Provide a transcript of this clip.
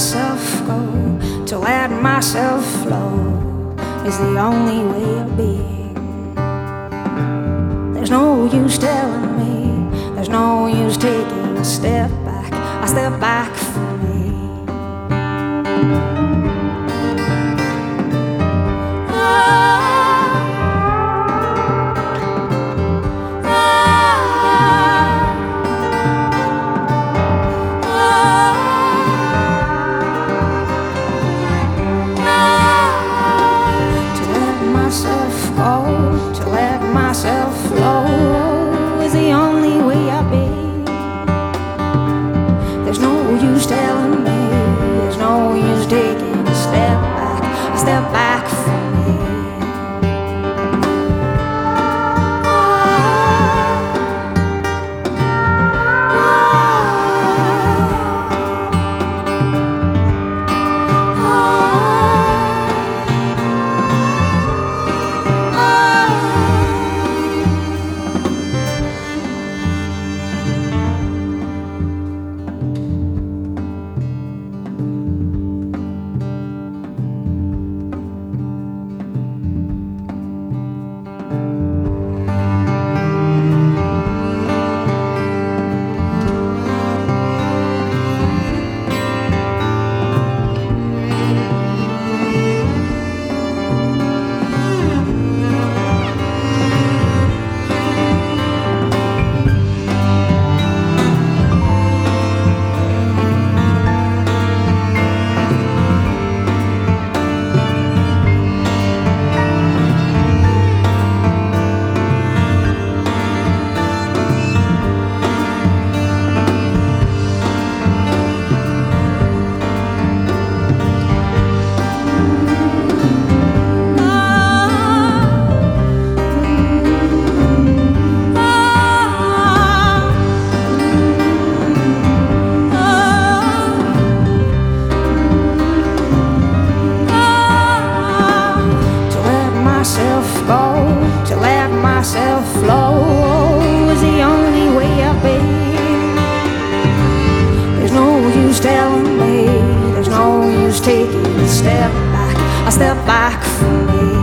myself go, to let myself flow is the only way of being. There's no use telling me, there's no use taking a step back. I step back até myself go, to let myself flow oh, is the only way I've been. There's no use telling me, there's no use taking a step back, a step back from me.